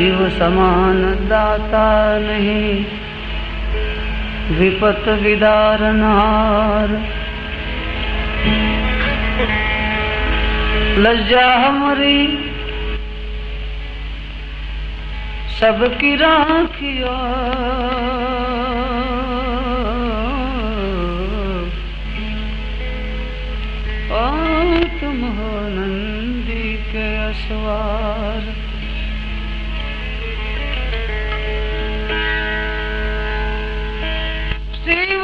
शिव समान दाता नहीं। विपत विदारनार लज्जा हमारी। सबकी राखिया। तुम हो नंदी के असवार।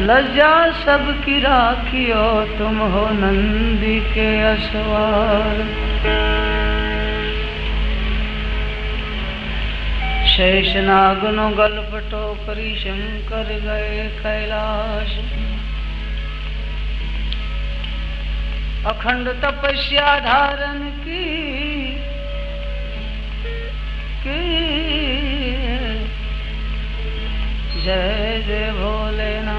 लज्जा सब सबकी राखियो तुम हो नंदी के असवार। शेष नागनो गलपटो करी शंकर गए कैलाश। अखंड तपस्या धारण की की। जय जय भोलेनाथ।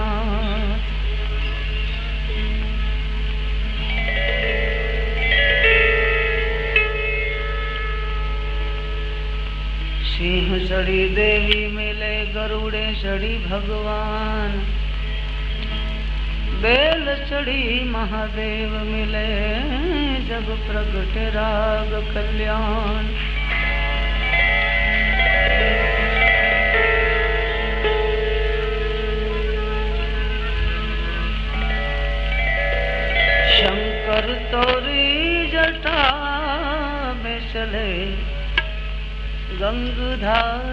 सिंह चढ़ी देवी मिले गरुड़े चढ़ी भगवान। बेल चढ़ी महादेव मिले जब प्रगट राग कल्याण। गंगधार है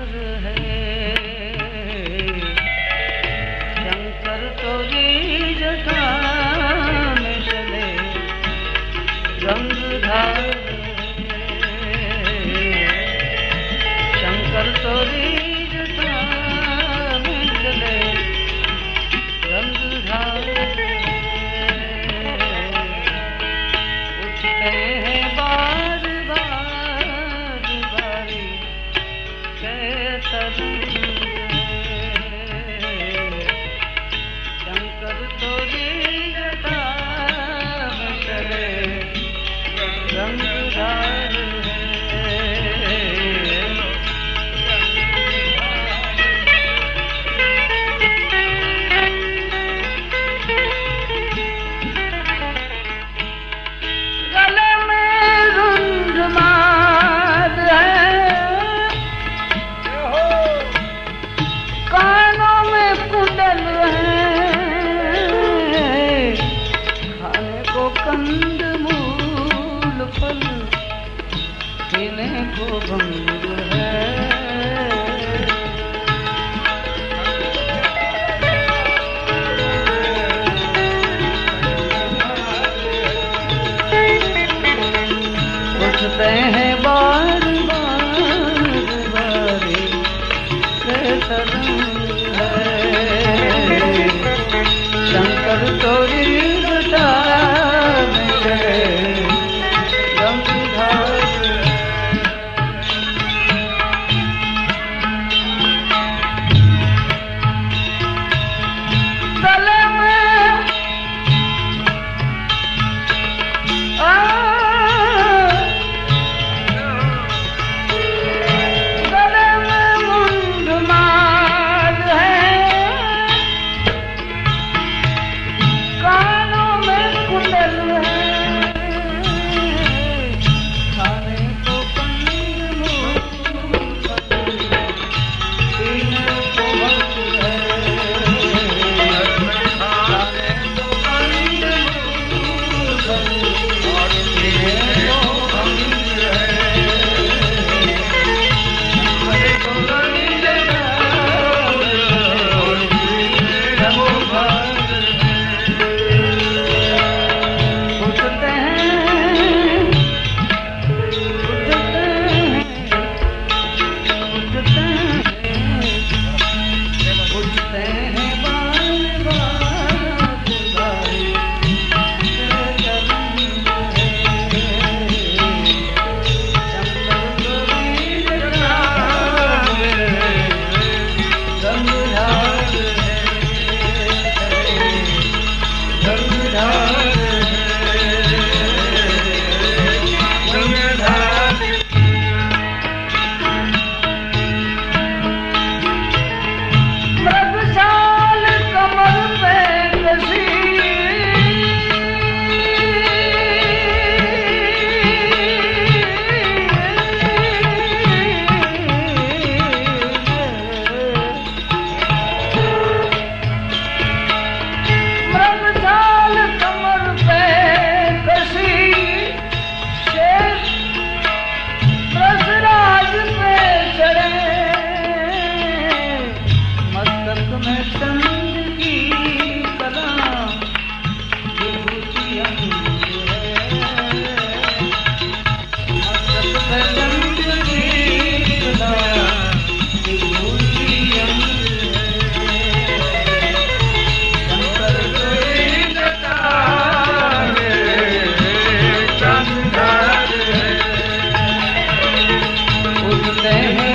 रहे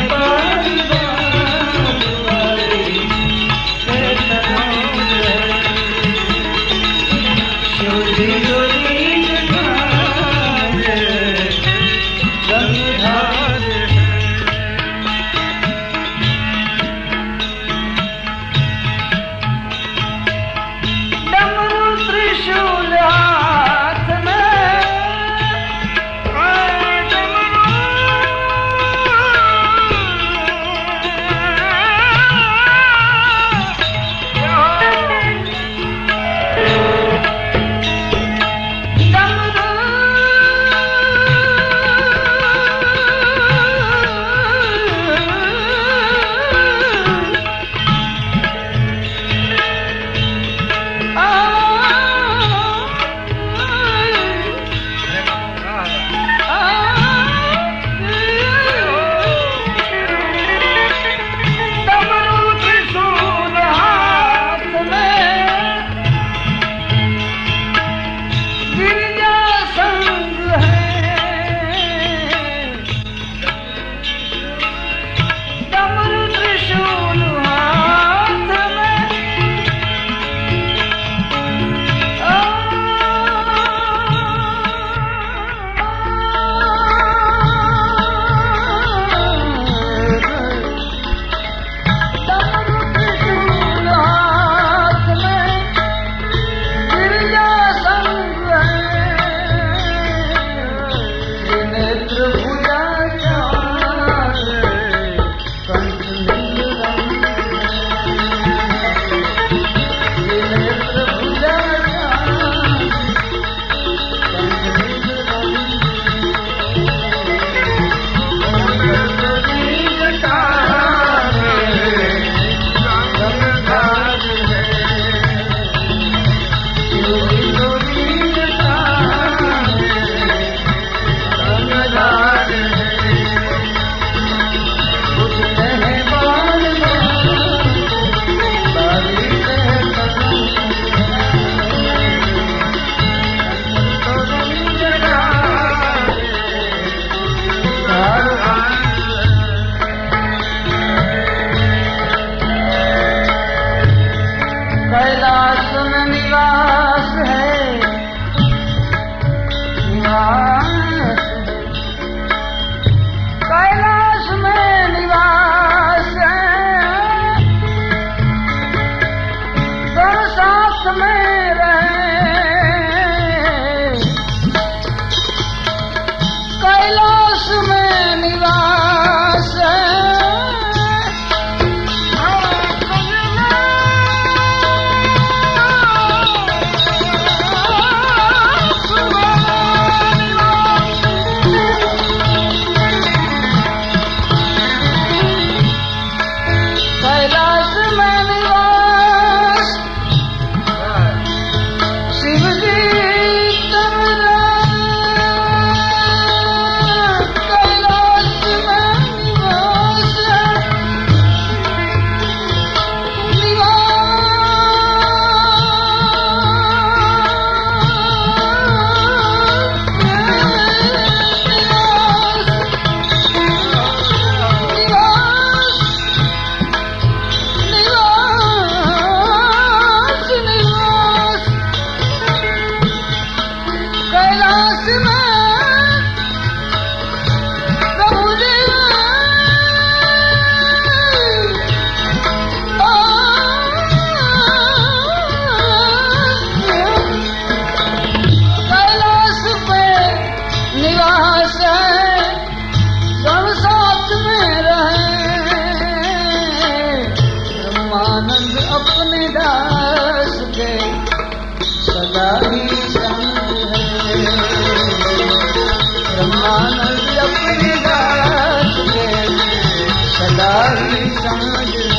साई साई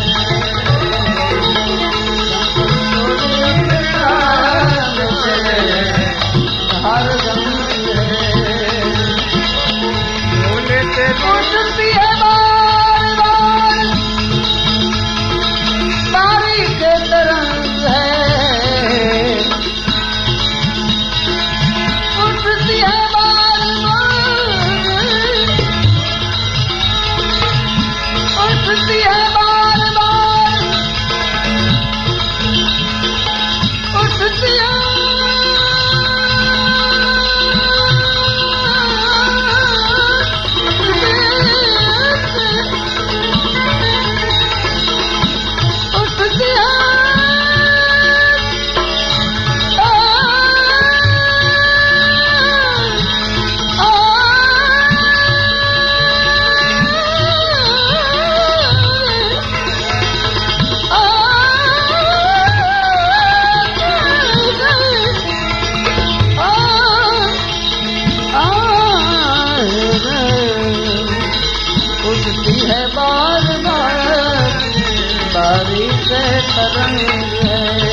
उठती है बार बार बारिश तरंग है।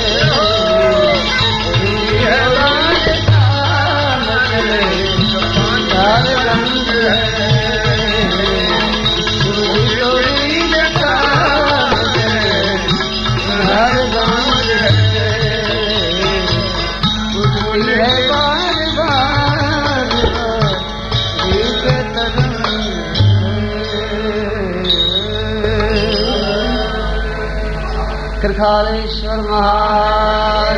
कृथालेश्वर महाराज।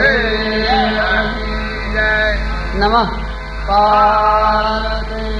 नमः। पार्वती